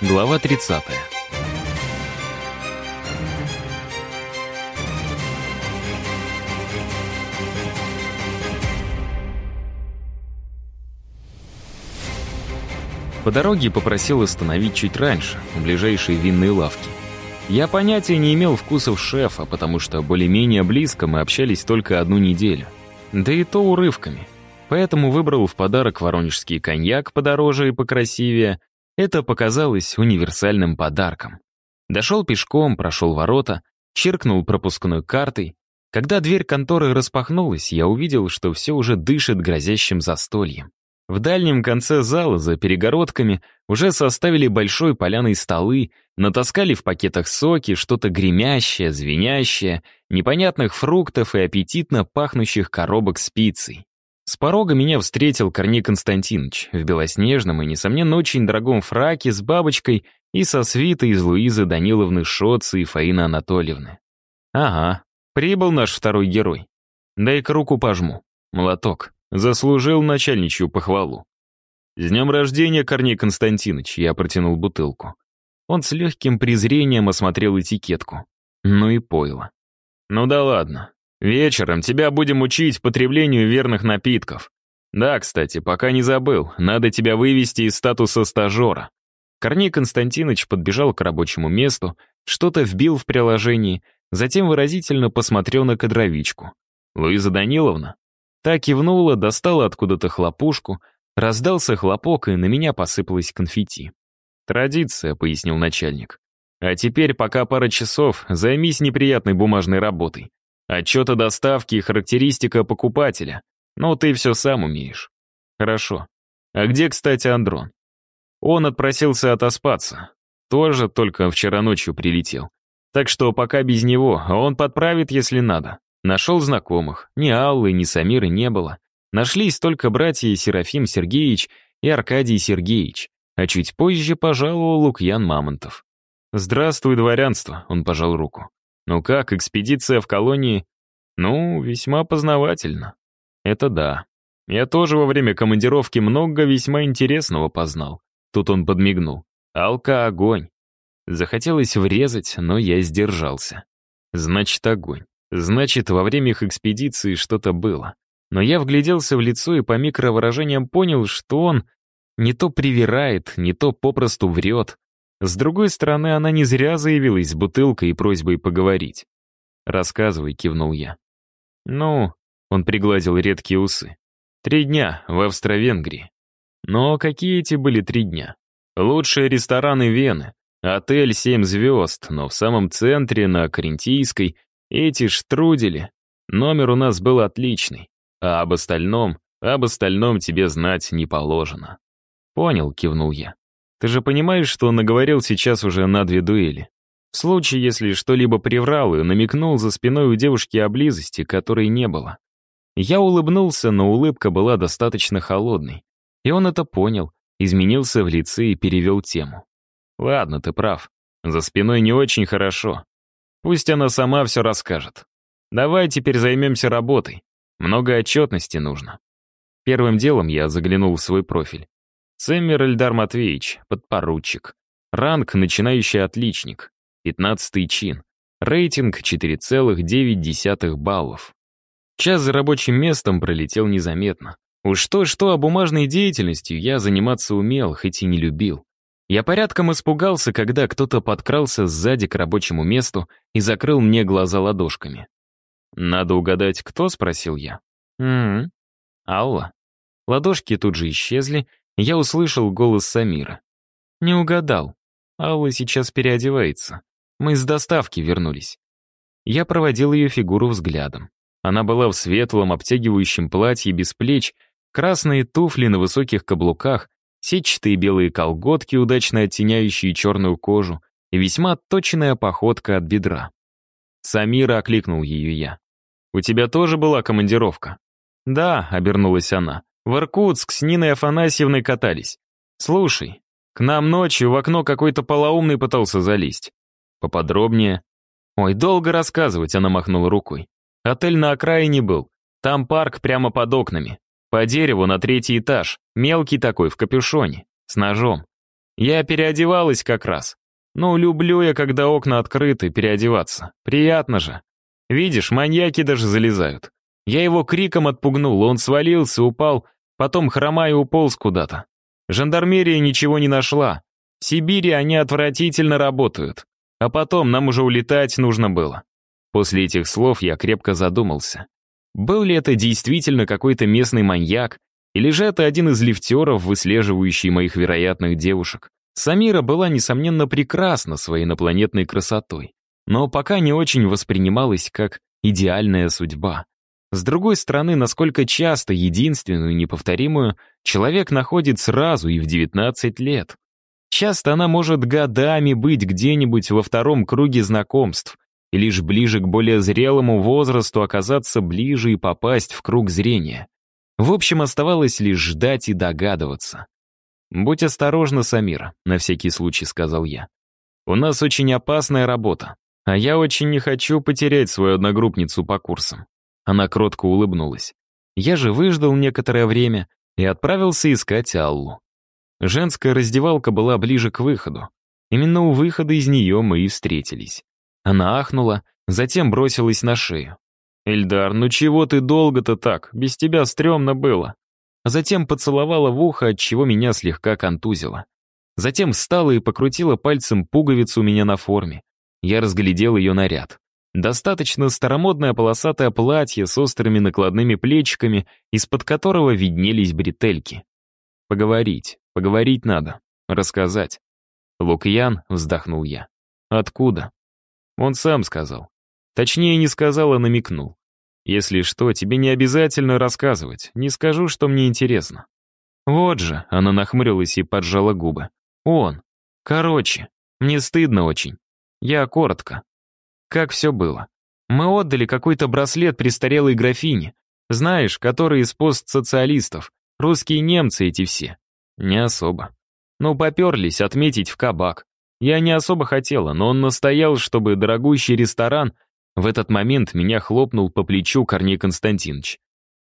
Глава 30. По дороге попросил остановить чуть раньше, у ближайшей винной лавки. Я понятия не имел вкусов шефа, потому что более-менее близко мы общались только одну неделю. Да и то урывками. Поэтому выбрал в подарок воронежский коньяк подороже и покрасивее. Это показалось универсальным подарком. Дошел пешком, прошел ворота, чиркнул пропускной картой. Когда дверь конторы распахнулась, я увидел, что все уже дышит грозящим застольем. В дальнем конце зала, за перегородками, уже составили большой поляной столы, натаскали в пакетах соки, что-то гремящее, звенящее, непонятных фруктов и аппетитно пахнущих коробок с пиццей. С порога меня встретил Корней Константинович в белоснежном и, несомненно, очень дорогом фраке с бабочкой и со свитой из Луизы Даниловны Шоцы и Фаины Анатольевны. Ага, прибыл наш второй герой. Дай-ка руку пожму. Молоток. Заслужил начальничью похвалу. «С днем рождения, Корней Константинович!» Я протянул бутылку. Он с легким презрением осмотрел этикетку. Ну и пойло. «Ну да ладно. Вечером тебя будем учить потреблению верных напитков. Да, кстати, пока не забыл, надо тебя вывести из статуса стажера». Корней Константинович подбежал к рабочему месту, что-то вбил в приложении, затем выразительно посмотрел на кадровичку. «Луиза Даниловна, Та кивнула, достала откуда-то хлопушку, раздался хлопок, и на меня посыпалось конфетти. «Традиция», — пояснил начальник. «А теперь, пока пара часов, займись неприятной бумажной работой. Отчет о доставке и характеристика покупателя. Ну, ты все сам умеешь». «Хорошо. А где, кстати, Андрон?» Он отпросился отоспаться. Тоже только вчера ночью прилетел. Так что пока без него, а он подправит, если надо. Нашел знакомых. Ни Аллы, ни Самиры не было. Нашлись только братья Серафим Сергеевич и Аркадий Сергеевич, а чуть позже пожаловал Лукьян Мамонтов. «Здравствуй, дворянство», — он пожал руку. «Ну как, экспедиция в колонии?» «Ну, весьма познавательно». «Это да. Я тоже во время командировки много весьма интересного познал». Тут он подмигнул. «Алка — огонь». Захотелось врезать, но я сдержался. «Значит, огонь. Значит, во время их экспедиции что-то было. Но я вгляделся в лицо и по микровыражениям понял, что он не то привирает, не то попросту врет. С другой стороны, она не зря заявилась с бутылкой и просьбой поговорить. «Рассказывай», — кивнул я. «Ну», — он пригладил редкие усы. «Три дня в Австро-Венгрии». Но какие эти были три дня? Лучшие рестораны Вены, отель «Семь звезд», но в самом центре, на Карентийской, эти штрудели. Номер у нас был отличный. А об остальном, об остальном тебе знать не положено. Понял, кивнул я. Ты же понимаешь, что наговорил сейчас уже на две дуэли. В случае, если что-либо приврал и намекнул за спиной у девушки о близости, которой не было. Я улыбнулся, но улыбка была достаточно холодной. И он это понял, изменился в лице и перевел тему. «Ладно, ты прав. За спиной не очень хорошо. Пусть она сама все расскажет. Давай теперь займемся работой. Много отчетности нужно. Первым делом я заглянул в свой профиль. Цеммер Эльдар Матвеевич, подпоручик. Ранг начинающий отличник. 15 чин. Рейтинг 4,9 баллов. Час за рабочим местом пролетел незаметно. Уж то-что, а бумажной деятельностью я заниматься умел, хоть и не любил. Я порядком испугался, когда кто-то подкрался сзади к рабочему месту и закрыл мне глаза ладошками. «Надо угадать, кто?» — спросил я. «М-м, Алла». Ладошки тут же исчезли, я услышал голос Самира. «Не угадал. Алла сейчас переодевается. Мы с доставки вернулись». Я проводил ее фигуру взглядом. Она была в светлом, обтягивающем платье без плеч, красные туфли на высоких каблуках, сетчатые белые колготки, удачно оттеняющие черную кожу, и весьма точная походка от бедра. Самира окликнул ее я. «У тебя тоже была командировка?» «Да», — обернулась она. «В Иркутск с Ниной Афанасьевной катались. Слушай, к нам ночью в окно какой-то полоумный пытался залезть. Поподробнее». «Ой, долго рассказывать», — она махнула рукой. «Отель на окраине был. Там парк прямо под окнами. По дереву на третий этаж, мелкий такой, в капюшоне, с ножом. Я переодевалась как раз. Ну, люблю я, когда окна открыты, переодеваться. Приятно же. Видишь, маньяки даже залезают. Я его криком отпугнул, он свалился, упал, потом хромая уполз куда-то. Жандармерия ничего не нашла. В Сибири они отвратительно работают. А потом нам уже улетать нужно было. После этих слов я крепко задумался. Был ли это действительно какой-то местный маньяк, или же это один из лифтеров, выслеживающий моих вероятных девушек? Самира была, несомненно, прекрасна своей инопланетной красотой, но пока не очень воспринималась как идеальная судьба. С другой стороны, насколько часто единственную неповторимую человек находит сразу и в 19 лет. Часто она может годами быть где-нибудь во втором круге знакомств, и лишь ближе к более зрелому возрасту оказаться ближе и попасть в круг зрения. В общем, оставалось лишь ждать и догадываться. «Будь осторожна, Самира», — на всякий случай сказал я. «У нас очень опасная работа, а я очень не хочу потерять свою одногруппницу по курсам». Она кротко улыбнулась. Я же выждал некоторое время и отправился искать Аллу. Женская раздевалка была ближе к выходу. Именно у выхода из нее мы и встретились. Она ахнула, затем бросилась на шею. «Эльдар, ну чего ты долго-то так? Без тебя стрёмно было». Затем поцеловала в ухо, от чего меня слегка контузило. Затем встала и покрутила пальцем пуговицу у меня на форме. Я разглядел ее наряд. Достаточно старомодное полосатое платье с острыми накладными плечиками, из-под которого виднелись бретельки. Поговорить, поговорить надо, рассказать. Лукьян, вздохнул я. Откуда? Он сам сказал. Точнее, не сказал, а намекнул. Если что, тебе не обязательно рассказывать. Не скажу, что мне интересно. Вот же, она нахмурилась и поджала губы. Он. Короче, мне стыдно очень. Я коротко. Как все было. Мы отдали какой-то браслет престарелой графине. Знаешь, который из постсоциалистов. Русские немцы эти все. Не особо. Ну, поперлись отметить в кабак. Я не особо хотела, но он настоял, чтобы дорогущий ресторан... В этот момент меня хлопнул по плечу Корней Константинович.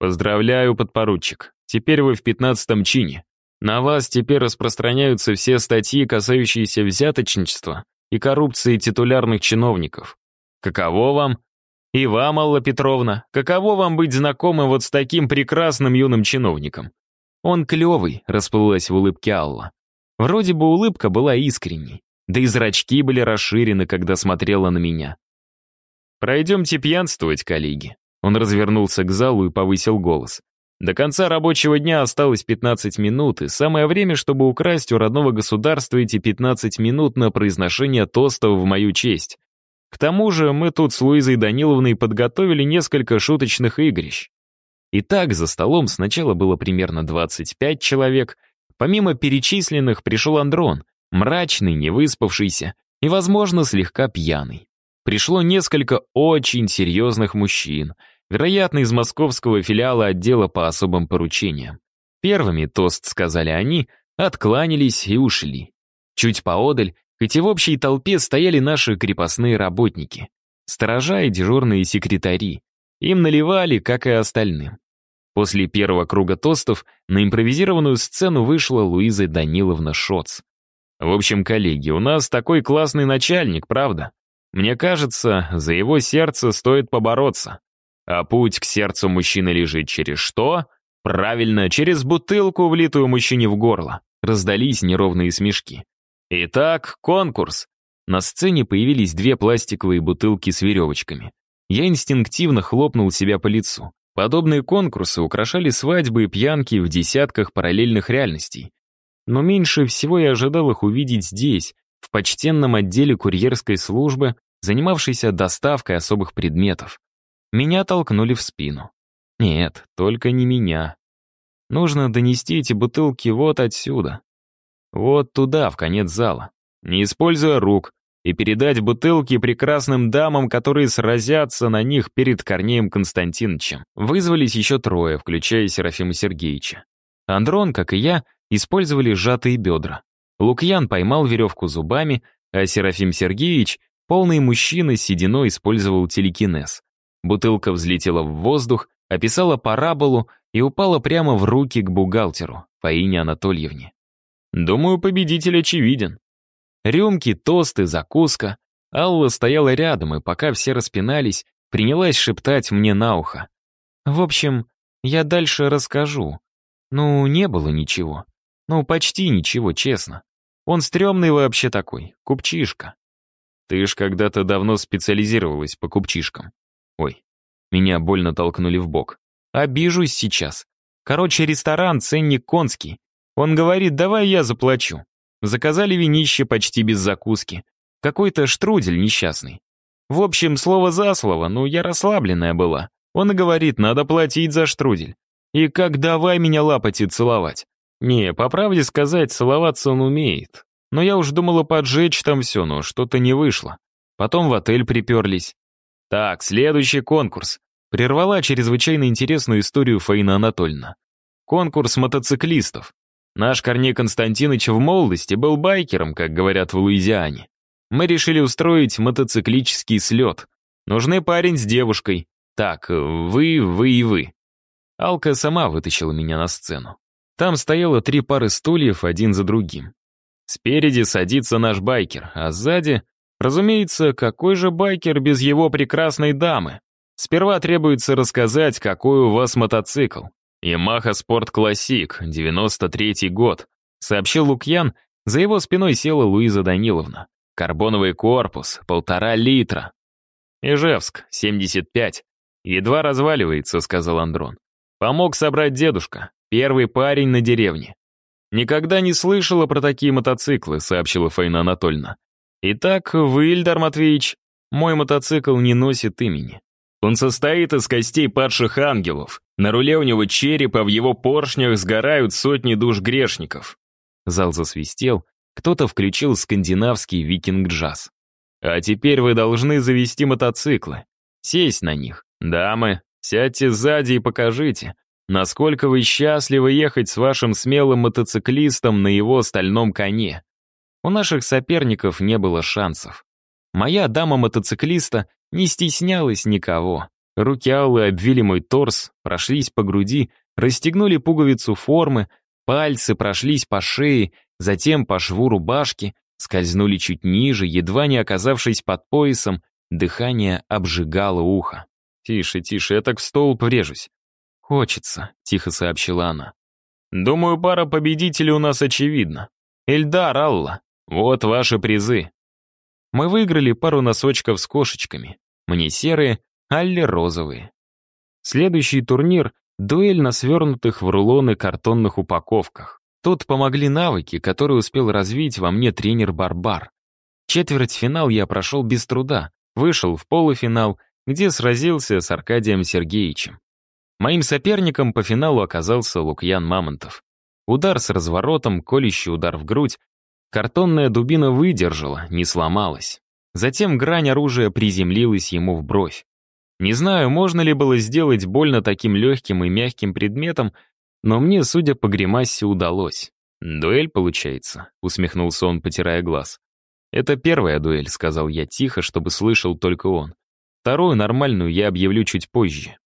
«Поздравляю, подпоручик. Теперь вы в пятнадцатом чине. На вас теперь распространяются все статьи, касающиеся взяточничества и коррупции титулярных чиновников. Каково вам? И вам, Алла Петровна, каково вам быть знакомым вот с таким прекрасным юным чиновником? Он клевый, расплылась в улыбке Алла. Вроде бы улыбка была искренней. Да и зрачки были расширены, когда смотрела на меня. «Пройдемте пьянствовать, коллеги». Он развернулся к залу и повысил голос. До конца рабочего дня осталось 15 минут, и самое время, чтобы украсть у родного государства эти 15 минут на произношение тостов в мою честь. К тому же мы тут с Луизой Даниловной подготовили несколько шуточных игрищ. Итак, за столом сначала было примерно 25 человек. Помимо перечисленных пришел Андрон, Мрачный, невыспавшийся и, возможно, слегка пьяный. Пришло несколько очень серьезных мужчин, вероятно, из московского филиала отдела по особым поручениям. Первыми тост сказали они, откланялись и ушли. Чуть поодаль, хоть и в общей толпе стояли наши крепостные работники, сторожа и дежурные секретари. Им наливали, как и остальным. После первого круга тостов на импровизированную сцену вышла Луиза Даниловна Шоц. В общем, коллеги, у нас такой классный начальник, правда? Мне кажется, за его сердце стоит побороться. А путь к сердцу мужчины лежит через что? Правильно, через бутылку, влитую мужчине в горло. Раздались неровные смешки. Итак, конкурс. На сцене появились две пластиковые бутылки с веревочками. Я инстинктивно хлопнул себя по лицу. Подобные конкурсы украшали свадьбы и пьянки в десятках параллельных реальностей. Но меньше всего я ожидал их увидеть здесь, в почтенном отделе курьерской службы, занимавшейся доставкой особых предметов. Меня толкнули в спину. Нет, только не меня. Нужно донести эти бутылки вот отсюда. Вот туда, в конец зала. Не используя рук, и передать бутылки прекрасным дамам, которые сразятся на них перед Корнеем Константиновичем. Вызвались еще трое, включая Серафима Сергеевича. Андрон, как и я, использовали сжатые бедра. Лукьян поймал веревку зубами, а Серафим Сергеевич, полный мужчина с сединой, использовал телекинез. Бутылка взлетела в воздух, описала параболу и упала прямо в руки к бухгалтеру, Фаине Анатольевне. Думаю, победитель очевиден. Рюмки, тосты, закуска. Алла стояла рядом, и пока все распинались, принялась шептать мне на ухо. В общем, я дальше расскажу. Ну, не было ничего. Ну, почти ничего, честно. Он стрёмный вообще такой, купчишка. Ты ж когда-то давно специализировалась по купчишкам. Ой, меня больно толкнули в бок. Обижусь сейчас. Короче, ресторан, ценник конский. Он говорит, давай я заплачу. Заказали винище почти без закуски. Какой-то штрудель несчастный. В общем, слово за слово, ну я расслабленная была. Он и говорит, надо платить за штрудель. И как давай меня лапать и целовать. Не, по правде сказать, целоваться он умеет. Но я уж думала поджечь там все, но что-то не вышло. Потом в отель приперлись. Так, следующий конкурс. Прервала чрезвычайно интересную историю Фаина Анатольевна. Конкурс мотоциклистов. Наш Корней Константинович в молодости был байкером, как говорят в Луизиане. Мы решили устроить мотоциклический слет. Нужны парень с девушкой. Так, вы, вы и вы. Алка сама вытащила меня на сцену. Там стояло три пары стульев один за другим. Спереди садится наш байкер, а сзади, разумеется, какой же байкер без его прекрасной дамы? Сперва требуется рассказать, какой у вас мотоцикл. Yamaha Sport Classic, 93-й год, сообщил Лукьян, за его спиной села Луиза Даниловна. Карбоновый корпус, полтора литра. Ижевск, 75. Едва разваливается, сказал Андрон. Помог собрать дедушка, первый парень на деревне. «Никогда не слышала про такие мотоциклы», — сообщила Фаина Анатольевна. «Итак, вы, Ильдар Матвеевич, мой мотоцикл не носит имени. Он состоит из костей падших ангелов. На руле у него череп, а в его поршнях сгорают сотни душ грешников». Зал засвистел, кто-то включил скандинавский викинг-джаз. «А теперь вы должны завести мотоциклы. Сесть на них. Дамы, сядьте сзади и покажите, Насколько вы счастливы ехать с вашим смелым мотоциклистом на его стальном коне. У наших соперников не было шансов. Моя дама-мотоциклиста не стеснялась никого. Руки Аллы обвили мой торс, прошлись по груди, расстегнули пуговицу формы, пальцы прошлись по шее, затем по шву рубашки, скользнули чуть ниже, едва не оказавшись под поясом, дыхание обжигало ухо. «Тише, тише, я так в стол врежусь. «Хочется», — тихо сообщила она. «Думаю, пара победителей у нас очевидна. Эльдар, Алла, вот ваши призы». Мы выиграли пару носочков с кошечками. Мне серые, Алле розовые. Следующий турнир — дуэль на свернутых в рулоны картонных упаковках. Тут помогли навыки, которые успел развить во мне тренер Барбар. Четвертьфинал я прошел без труда, вышел в полуфинал, где сразился с Аркадием Сергеевичем. Моим соперником по финалу оказался Лукьян Мамонтов. Удар с разворотом, колющий удар в грудь. Картонная дубина выдержала, не сломалась. Затем грань оружия приземлилась ему в бровь. Не знаю, можно ли было сделать больно таким легким и мягким предметом, но мне, судя по гримасе, удалось. «Дуэль, получается?» — усмехнулся он, потирая глаз. «Это первая дуэль», — сказал я тихо, чтобы слышал только он. «Вторую, нормальную, я объявлю чуть позже.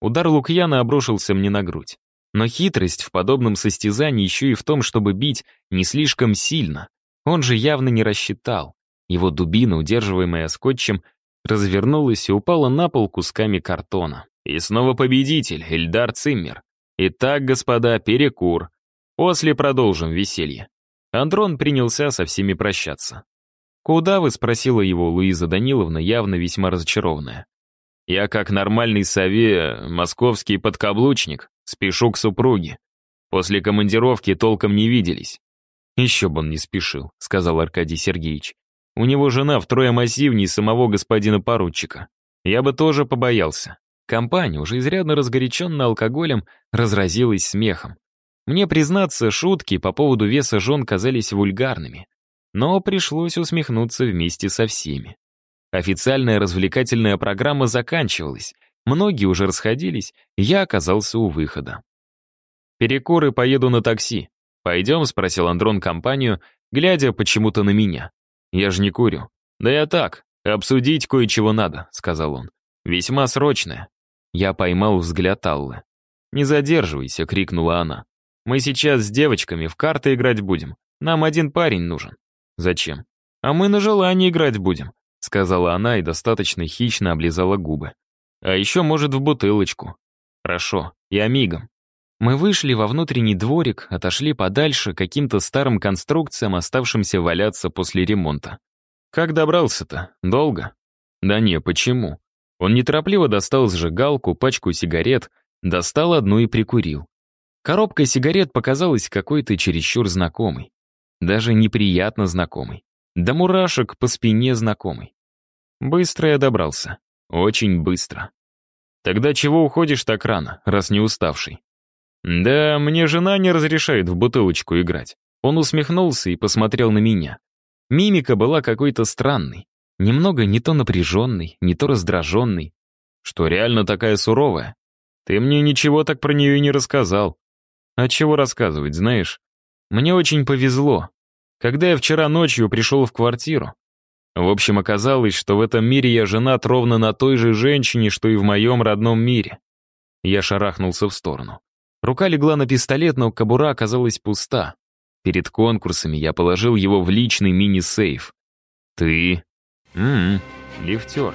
Удар Лукьяна обрушился мне на грудь. Но хитрость в подобном состязании еще и в том, чтобы бить не слишком сильно. Он же явно не рассчитал. Его дубина, удерживаемая скотчем, развернулась и упала на пол кусками картона. И снова победитель, Эльдар Циммер. Итак, господа, перекур. После продолжим веселье. Андрон принялся со всеми прощаться. «Куда вы?» — спросила его Луиза Даниловна, явно весьма разочарованная. Я, как нормальный сове, московский подкаблучник, спешу к супруге. После командировки толком не виделись. «Еще бы он не спешил», — сказал Аркадий Сергеевич. «У него жена втрое массивнее самого господина поручика. Я бы тоже побоялся». Компания, уже изрядно разгоряченная алкоголем, разразилась смехом. Мне, признаться, шутки по поводу веса жен казались вульгарными. Но пришлось усмехнуться вместе со всеми. Официальная развлекательная программа заканчивалась, многие уже расходились, я оказался у выхода. «Перекуры поеду на такси. Пойдем?» — спросил Андрон компанию, глядя почему-то на меня. «Я же не курю». «Да я так, обсудить кое-чего надо», — сказал он. «Весьма срочное». Я поймал взгляд Аллы. «Не задерживайся», — крикнула она. Мы сейчас с девочками в карты играть будем. Нам один парень нужен». «Зачем?» «А мы на желание играть будем», — сказала она и достаточно хищно облизала губы. «А еще, может, в бутылочку». «Хорошо, я мигом». Мы вышли во внутренний дворик, отошли подальше каким-то старым конструкциям, оставшимся валяться после ремонта. «Как добрался-то? Долго?» «Да не, почему?» Он неторопливо достал сжигалку, пачку сигарет, достал одну и прикурил. Коробка сигарет показалась какой-то чересчур знакомой. Даже неприятно знакомой. До мурашек по спине знакомый. Быстро я добрался. Очень быстро. Тогда чего уходишь так рано, раз не уставший? Да, мне жена не разрешает в бутылочку играть. Он усмехнулся и посмотрел на меня. Мимика была какой-то странной. Немного не то напряженной, не то раздраженной. Что, реально такая суровая? Ты мне ничего так про нее и не рассказал. А чего рассказывать, знаешь? Мне очень повезло. Когда я вчера ночью пришел в квартиру, в общем, оказалось, что в этом мире я женат ровно на той же женщине, что и в моем родном мире. Я шарахнулся в сторону. Рука легла на пистолет, но кобура оказалась пуста. Перед конкурсами я положил его в личный мини-сейф. Ты... Ммм, лифтер.